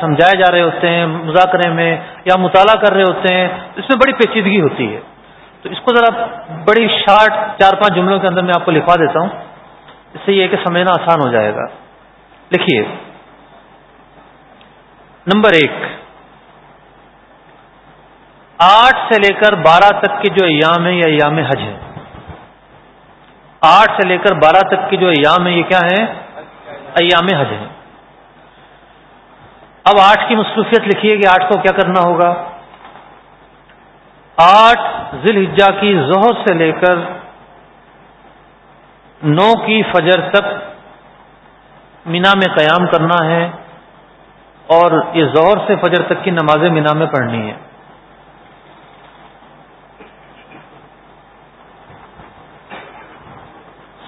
سمجھائے جا رہے ہوتے ہیں، مذاکرے میں یا مطالعہ کر رہے ہوتے ہیں اس میں بڑی پیچیدگی ہوتی ہے۔ تو اس کو ذرا بڑی شارٹ چار پانچ جملوں کے اندر میں آپ کو لکھوا دیتا ہوں۔ اس سے یہ کہ سمجھنا آسان ہو جائے گا۔ لکھیے۔ نمبر ایک۔ آٹھ سے لے کر بارہ تک کے جو ایام ہیں، یہ ایام حج ہے آٹھ سے لے کر بارہ تک کے جو ایام ہیں، یہ کیا ہیں؟ ایام حج ہیں۔ اب آٹھ کی مصروفیت لکھیے کہ آٹھ کو کیا کرنا ہوگا؟ آٹھ ذیل الحجا کی زہر سے لے کر نو کی فجر تک مینا میں قیام کرنا ہے اور یہ زہر سے فجر تک کی نماز مینا میں پڑھنی ہے۔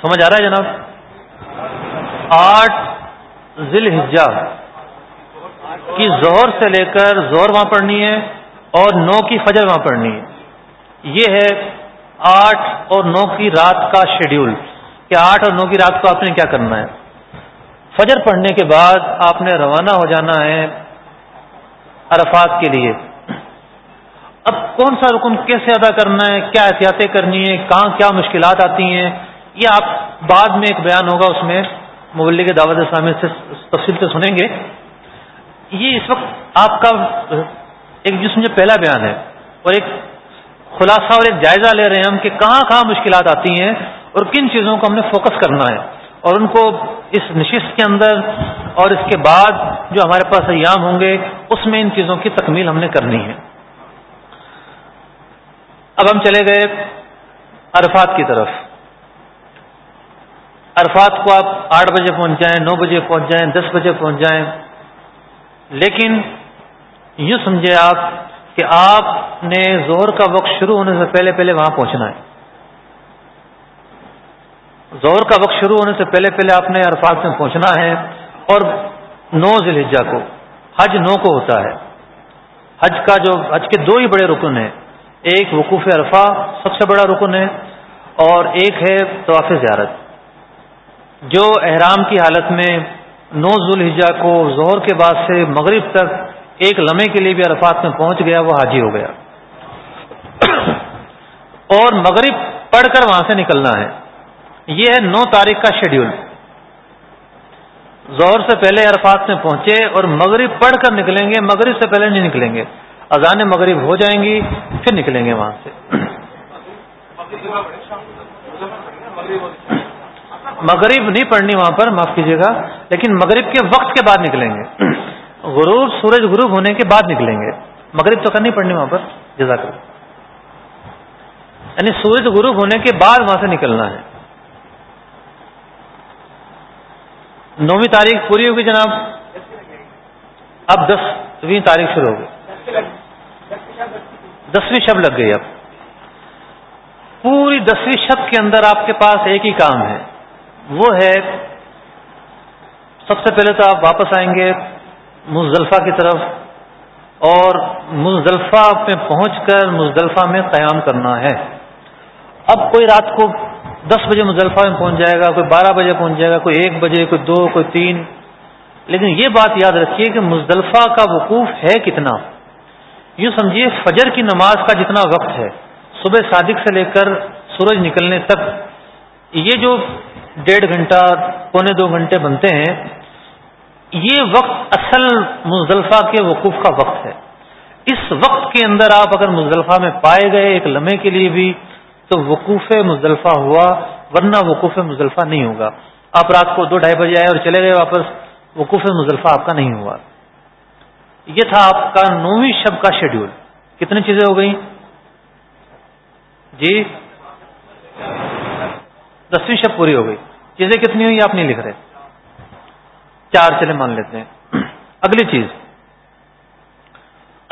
سمجھ آ رہا ہے جناب؟ آٹھ ذیل حجا کی زہر سے لے کر زہر وہاں پڑھنی ہے اور نو کی فجر وہاں پڑھنی ہے۔ یہ ہے آٹھ اور نو کی رات کا شیڈیول کہ آٹھ اور نو کی رات کو آپ نے کیا کرنا ہے۔ فجر پڑھنے کے بعد آپ نے روانہ ہو جانا ہے عرفات کے لیے۔ اب کون سا رکن کیسے ادا کرنا ہے؟ کیا احتیاطیں کرنی ہے کہاں کیا مشکلات آتی ہیں؟ یہ آپ بعد میں ایک بیان ہوگا اس میں۔ مبلی کے دعوت اسلامی سے تفصیل سے سنیں گے۔ یہ اس وقت آپ کا ایک جسم جو پہلا بیان ہے اور ایک خلاصہ اور ایک جائزہ لے رہے ہیں ہم کہ کہاں کہاں مشکلات آتی ہیں اور کن چیزوں کو ہم نے فوکس کرنا ہے اور ان کو اس نشست کے اندر اور اس کے بعد جو ہمارے پاس ایام ہوں گے، اس میں ان چیزوں کی تکمیل ہم نے کرنی ہے۔ اب ہم چلے گئے عرفات کی طرف۔ عرفات کو آپ آٹھ بجے پہنچ جائیں، نو بجے پہنچ جائیں، دس بجے پہنچ جائیں۔ لیکن یوں سمجھے آپ کہ آپ نے زہر کا وقت شروع ہونے سے پہلے پہلے وہاں پہنچنا ہے۔ زہر کا وقت شروع ہونے سے پہلے پہلے آپ نے عرفات میں پہنچنا ہے اور نو ذیل کو، حج نو کو ہوتا ہے۔ حج کا جو، حج کے دو ہی بڑے رکن ہیں۔ ایک وقوف عرفہ سب سے بڑا رکن ہے اور ایک ہے طواف زیارت۔ جو احرام کی حالت میں نو ذوالحجہ کو زہر کے بعد سے مغرب تک ایک لمحے کے لیے بھی عرفات میں پہنچ گیا، وہ حاجی ہو گیا۔ اور مغرب پڑھ کر وہاں سے نکلنا ہے۔ یہ ہے نو تاریخ کا شیڈیول زہر سے پہلے عرفات میں پہنچے اور مغرب پڑھ کر نکلیں گے، مغرب سے پہلے نہیں نکلیں گے۔ اذان مغرب ہو جائیں گی، پھر نکلیں گے وہاں سے۔ مغرب نہیں پڑھنی وہاں پر، معاف کیجیے گا، لیکن مغرب کے وقت کے بعد نکلیں گے۔ غروب، سورج غروب ہونے کے بعد نکلیں گے۔ مغرب تو کرنی پڑنی وہاں پر، جزاک یعنی سورج غروب ہونے کے بعد وہاں سے نکلنا ہے۔ نویں تاریخ پوری ہوگی جناب؟ اب دسویں تاریخ شروع ہوگی۔ دسویں شب لگ گئی اب۔ پوری دسویں شب کے اندر آپ کے پاس ایک ہی کام ہے۔ وہ ہے، سب سے پہلے تو آپ واپس آئیں گے مزدلفہ کی طرف اور مزدلفہ میں پہنچ کر مزدلفہ میں قیام کرنا ہے۔ اب کوئی رات کو دس بجے مزدلفہ میں پہنچ جائے گا، کوئی بارہ بجے پہنچ جائے گا، کوئی ایک بجے، کوئی دو، کوئی تین۔ لیکن یہ بات یاد رکھیے کہ مزدلفہ کا وقوف ہے کتنا۔ یوں سمجھیے فجر کی نماز کا جتنا وقت ہے، صبح صادق سے لے کر سورج نکلنے تک، یہ جو ڈیڑھ گھنٹہ، پونے دو گھنٹے بنتے ہیں۔ یہ وقت اصل مزدلفہ کے وقوف کا وقت ہے۔ اس وقت کے اندر آپ اگر مزدلفہ میں پائے گئے ایک لمحے کے لیے بھی، تو وقوف مزدلفہ ہوا، ورنہ وقوف مزدلفہ نہیں ہوگا۔ آپ رات کو دو ڈھائی بجے آئے اور چلے گئے واپس، وقوف مزدلفہ آپ کا نہیں ہوا۔ یہ تھا آپ کا نویں شب کا شیڈیول کتنی چیزیں ہو گئی جی؟ دسویں شب پوری ہو گئی۔ چیزیں کتنی ہوئی آپ نہیں لکھ رہے۔ چار چلے مان لیتے ہیں۔ اگلی چیز۔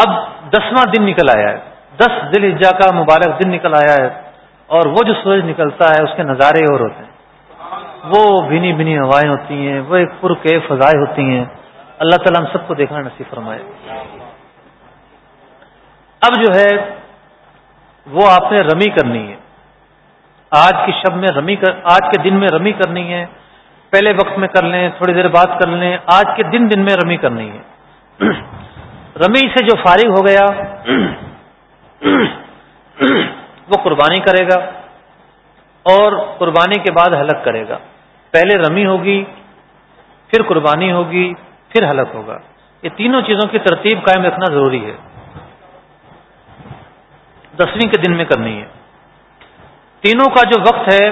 اب دسواں دن نکل آیا ہے۔ دس دل اجا کا مبارک دن نکل آیا ہے۔ اور وہ جو سورج نکلتا ہے، اس کے نظارے اور ہوتے ہیں۔ وہ بھینی بھینی ہوائیں ہوتی ہیں، وہ ایک پر کے فضائیں ہوتی ہیں۔ اللہ تعالیٰ ہم سب کو دیکھنا نصیب فرمائے۔ اب جو ہے، وہ آپ نے رمی کرنی ہے۔ آج کی شب میں رمی کر آج کے دن میں رمی کرنی ہے۔ پہلے وقت میں کر لیں، تھوڑی دیر بعد کر لیں۔ آج کے دن دن میں رمی کرنی ہے۔ رمی سے جو فارغ ہو گیا، وہ قربانی کرے گا اور قربانی کے بعد حلق کرے گا۔ پہلے رمی ہوگی، پھر قربانی ہوگی، پھر حلق ہوگا۔ یہ تینوں چیزوں کی ترتیب قائم رکھنا ضروری ہے۔ دسویں کے دن میں کرنی ہے۔ تینوں کا جو وقت ہے،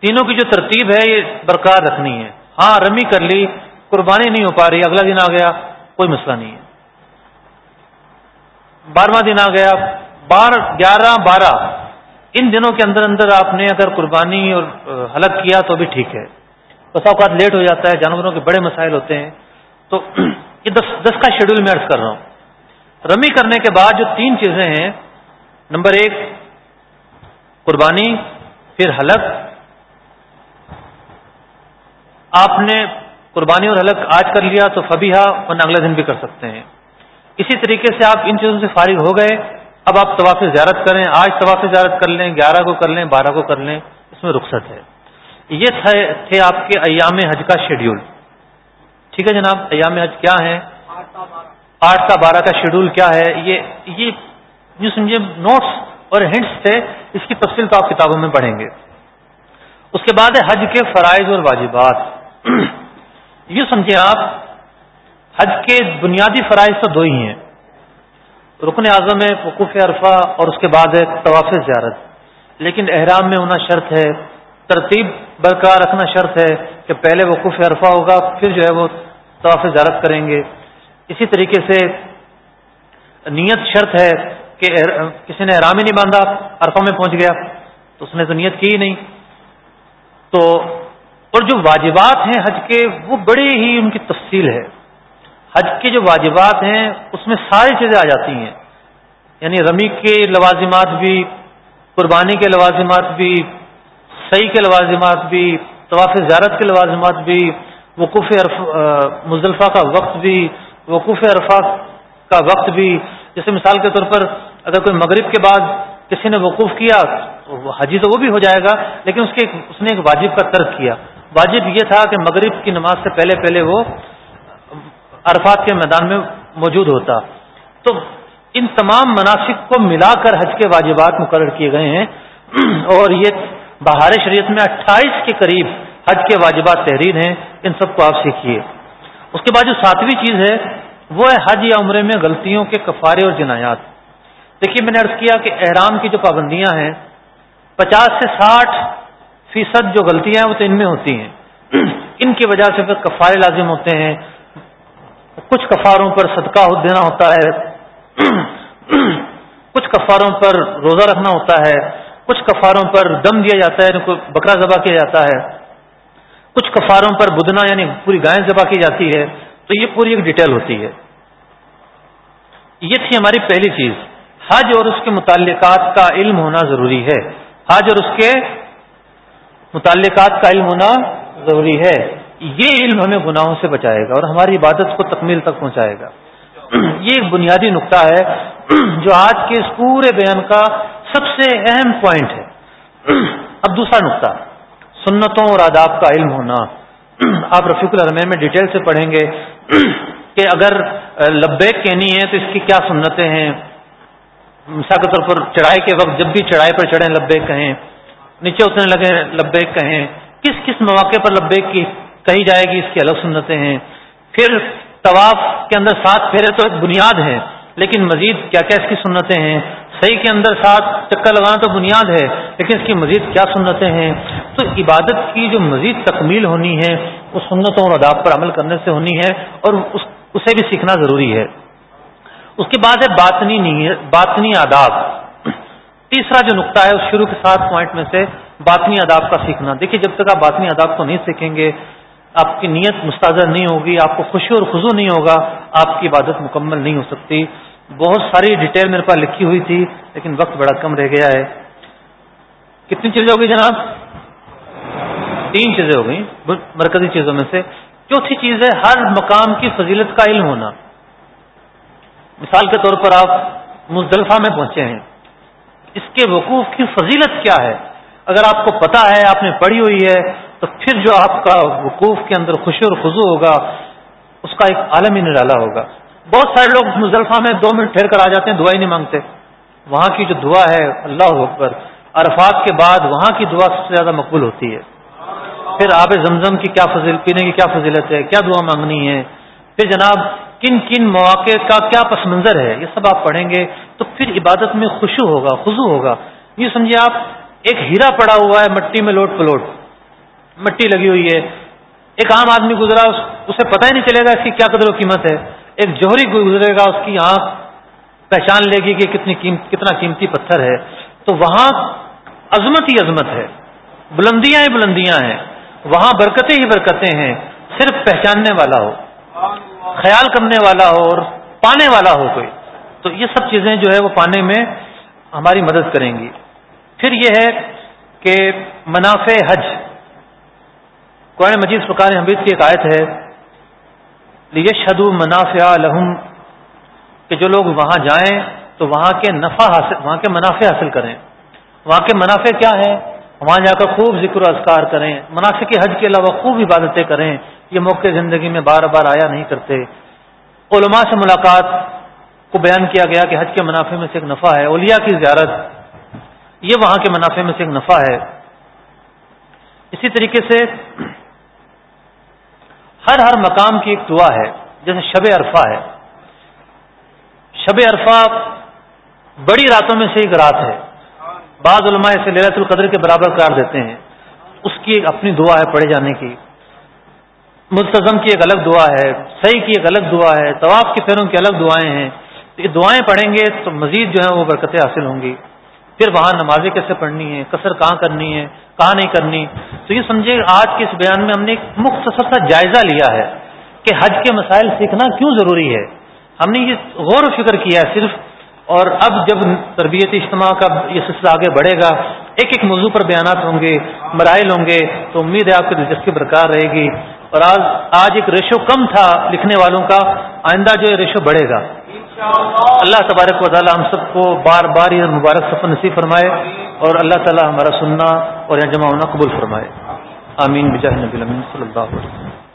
تینوں کی جو ترتیب ہے، یہ برقرار رکھنی ہے۔ ہاں رمی کر لی، قربانی نہیں ہو پا رہی، اگلا دن آ گیا، کوئی مسئلہ نہیں ہے۔ بارہواں دن آ گیا بارہ گیارہ، بارہ۔ ان دنوں کے اندر اندر آپ نے اگر قربانی اور حلق کیا تو بھی ٹھیک ہے۔ بس اوقات لیٹ ہو جاتا ہے، جانوروں کے بڑے مسائل ہوتے ہیں۔ تو یہ دس دس کا شیڈول میں عرض کر رہا ہوں۔ رمی کرنے کے بعد جو تین چیزیں ہیں، نمبر ایک قربانی پھر حلق۔ آپ نے قربانی اور حلق آج کر لیا تو فبیہ ورنہ اگلے دن بھی کر سکتے ہیں۔ اسی طریقے سے آپ ان چیزوں سے فارغ ہو گئے۔ اب آپ طواف زیارت کریں۔ آج طواف زیارت کر لیں گیارہ کو کر لیں بارہ کو کر لیں۔ اس میں رخصت ہے۔ یہ تھے آپ کے ایام حج کا شیڈیول ٹھیک ہے جناب ایام حج کیا ہے آٹھ کا بارہ۔ کا شیڈول کیا ہے؟ یہ یہ سمجھے نوٹس اور ہنٹس تھے، اس کی تفصیل تو آپ کتابوں میں پڑھیں گے۔ اس کے بعد ہے حج کے فرائض اور واجبات۔ یہ سمجھیں آپ، حج کے بنیادی فرائض تو دو ہی ہیں۔ رکن اعظم ہے وقوف عرفہ اور اس کے بعد ہے طواف زیارت۔ لیکن احرام میں ہونا شرط ہے، ترتیب برقرار رکھنا شرط ہے کہ پہلے وقوف عرفہ ہوگا، پھر جو ہے وہ طواف زیارت کریں گے۔ اسی طریقے سے نیت شرط ہے کہ کسی نے احرام ہی نہیں باندھا عرفہ میں پہنچ گیا، تو اس نے تو نیت کی ہی نہیں۔ تو اور جو واجبات ہیں حج کے، وہ بڑے ہی ان کی تفصیل ہے۔ حج کے جو واجبات ہیں، اس میں ساری چیزیں آ جاتی ہیں۔ یعنی رمی کے لوازمات بھی، قربانی کے لوازمات بھی، صحیح کے لوازمات بھی، طواف زیارت کے لوازمات بھی، وقوف مزدلفہ کا وقت بھی، وقوف عرفہ کا وقت بھی۔ جیسے مثال کے طور پر اگر کوئی مغرب کے بعد کسی نے وقوف کیا حجی تو وہ بھی ہو جائے گا، لیکن اس کے اس نے ایک واجب کا ترک کیا۔ واجب یہ تھا کہ مغرب کی نماز سے پہلے پہلے وہ عرفات کے میدان میں موجود ہوتا۔ تو ان تمام مناسب کو ملا کر حج کے واجبات مقرر کیے گئے ہیں۔ اور یہ بہار شریعت میں اٹھائیس کے قریب حج کے واجبات تحریر ہیں۔ ان سب کو آپ سیکھیے۔ اس کے بعد جو ساتویں چیز ہے، وہ ہے حج یا عمرے میں غلطیوں کے کفارے اور جنایات۔ دیکھیے میں نے عرض کیا کہ احرام کی جو پابندیاں ہیں، پچاس سے ساٹھ فیصد جو غلطیاں ہیں وہ تو ان میں ہوتی ہیں۔ ان کی وجہ سے پھر کفارے لازم ہوتے ہیں۔ کچھ کفاروں پر صدقہ دینا ہوتا ہے۔ کچھ کفاروں پر روزہ رکھنا ہوتا ہے۔ کچھ کفاروں پر دم دیا جاتا ہے یعنی بکرا ذبح کیا جاتا ہے۔ کچھ کفاروں پر بدنا یعنی پوری گائے ذبح کی جاتی ہے۔ تو یہ پوری ایک ڈیٹیل ہوتی ہے۔ یہ تھی ہماری پہلی چیز۔ حج اور اس کے متعلقات کا علم ہونا ضروری ہے۔ حج اور اس کے متعلقات کا علم ہونا ضروری ہے۔ یہ علم ہمیں گناہوں سے بچائے گا اور ہماری عبادت کو تکمیل تک پہنچائے گا۔ یہ ایک بنیادی نقطہ ہے جو آج کے اس پورے بیان کا سب سے اہم پوائنٹ ہے۔ اب دوسرا نقطہ، سنتوں اور آداب کا علم ہونا۔ آپ رفیق الرمین میں ڈیٹیل سے پڑھیں گے کہ اگر لبیک کہنی ہے تو اس کی کیا سنتیں ہیں؟ مثال کے طور پر چڑھائی کے وقت جب بھی چڑھائی پر چڑھیں، لبیک کہیں، نیچے اترنے لگے لبیک کہیں، کس کس مواقع پر لبیک کی کہی جائے گی، اس کی الگ سنتیں ہیں۔ پھر طواف کے اندر سات پھیرے تو ایک بنیاد ہے، لیکن مزید کیا کیا اس کی سنتیں ہیں؟ صحیح کے اندر سات چکر لگانا تو بنیاد ہے، لیکن اس کی مزید کیا سنتیں ہیں؟ تو عبادت کی جو مزید تکمیل ہونی ہے، وہ سنتوں اور اداب پر عمل کرنے سے ہونی ہے اور اس اسے بھی سیکھنا ضروری ہے۔ اس کے بعد ہے باطنی باطنی آداب۔ تیسرا جو نقطہ ہے، اس شروع کے سات پوائنٹ میں سے باطنی آداب کا سیکھنا۔ دیکھیے، جب تک آپ باطنی آداب کو نہیں سیکھیں گے، آپ کی نیت مستضر نہیں ہوگی، آپ کو خوشی اور خزو نہیں ہوگا، آپ کی عبادت مکمل نہیں ہو سکتی۔ بہت ساری ڈیٹیل میرے پاس لکھی ہوئی تھی، لیکن وقت بڑا کم رہ گیا ہے۔ کتنی چیزیں ہو گئی جناب؟ تین چیزیں ہو گئی مرکزی چیزوں میں سے۔ چوتھی چیز ہے، ہر مقام کی فضیلت کا علم ہونا۔ مثال کے طور پر آپ مزدلفہ میں پہنچے ہیں، اس کے وقوف کی فضیلت کیا ہے؟ اگر آپ کو پتا ہے، آپ نے پڑھی ہوئی ہے، تو پھر جو آپ کا وقوف کے اندر خوشی اور خزو ہوگا، اس کا ایک عالمی نرالا ہوگا۔ بہت سارے لوگ مزلفہ میں دو منٹ ٹھہر کر آ جاتے ہیں، دعا ہی نہیں مانگتے۔ وہاں کی جو دعا ہے، اللہ اکبر، عرفات کے بعد وہاں کی دعا سب سے زیادہ مقبول ہوتی ہے۔ پھر آب زمزم کی کیا فضل پینے کی کیا فضیلت ہے؟ کیا دعا مانگنی ہے؟ پھر جناب کن کن مواقع کا کیا پس منظر ہے؟ یہ سب آپ پڑھیں گے تو پھر عبادت میں خوشو ہوگا خزو ہوگا۔ یہ سمجھے آپ، ایک ہیرا پڑا ہوا ہے مٹی میں لوٹ پلوٹ۔ مٹی لگی ہوئی ہے۔ ایک عام آدمی گزرا اسے پتہ ہی نہیں چلے گا اس کی کیا قدر و قیمت ہے۔ ایک جوہری گزرے گا، اس کی آنکھ پہچان لے گی کہ کتنی قیمت کتنا قیمتی پتھر ہے۔ تو وہاں عظمت ہی عظمت ہے۔ بلندیاں ہی بلندیاں ہیں۔ وہاں برکتیں ہی برکتیں ہیں۔ صرف پہچاننے والا ہو۔ خیال کرنے والا ہو اور پانے والا ہو کوئی، تو یہ سب چیزیں جو ہے وہ پانے میں ہماری مدد کریں گی۔ پھر یہ ہے کہ منافع حج۔ قرآن مجید فقان حمید کی ایک آیت ہے یہ شدو منافع لہم، کہ جو لوگ وہاں جائیں تو وہاں کے نفع حاصل، وہاں کے منافع حاصل کریں۔ وہاں کے منافع کیا ہیں؟ وہاں جا کر خوب ذکر و اذکار کریں۔ منافع کے حج کے علاوہ خوب عبادتیں کریں۔ یہ موقع زندگی میں بار بار آیا نہیں کرتے۔ علماء سے ملاقات کو بیان کیا گیا کہ حج کے منافع میں سے ایک نفع ہے، اولیاء کی زیارت، یہ وہاں کے منافع میں سے ایک نفع ہے۔ اسی طریقے سے ہر ہر مقام کی ایک دعا ہے، جیسے شب عرفہ ہے۔ شب عرفہ بڑی راتوں میں سے ایک رات ہے۔ بعض علماء اسے للت القدر کے برابر قرار دیتے ہیں۔ اس کی ایک اپنی دعا ہے پڑھے جانے کی۔ ملتظم کی ایک الگ دعا ہے، صحیح کی ایک الگ دعا ہے، طواف کے پیروں کی الگ دعائیں ہیں۔ یہ دعائیں پڑھیں گے تو مزید جو ہے وہ برکتیں حاصل ہوں گی۔ پھر وہاں نمازیں کیسے پڑھنی ہے کثر کہاں کرنی ہے، کہاں نہیں کرنی۔ تو یہ سمجھے آج کے اس بیان میں ہم نے ایک مختصر سا جائزہ لیا ہے کہ حج کے مسائل سیکھنا کیوں ضروری ہے۔ ہم نے یہ غور و فکر کیا ہے صرف، اور اب جب تربیت اجتماع کا یہ سلسلہ آگے بڑھے گا، ایک ایک موضوع پر بیانات ہوں گے، مرائل ہوں گے، تو امید ہے آپ کی دلچسپی برقرار رہے گی۔ اور آج آج ایک ریشو کم تھا لکھنے والوں کا، آئندہ جو ریشو بڑھے گا۔ اللہ تبارک و تعالی ہم سب کو بار بار یہ مبارک سفر نصیب فرمائے اور اللہ تعالی ہمارا سننا اور یہاں جمع ہونا قبول فرمائے۔ آمین۔ بجاہ نبی صلی اللہ علیہ وسلم۔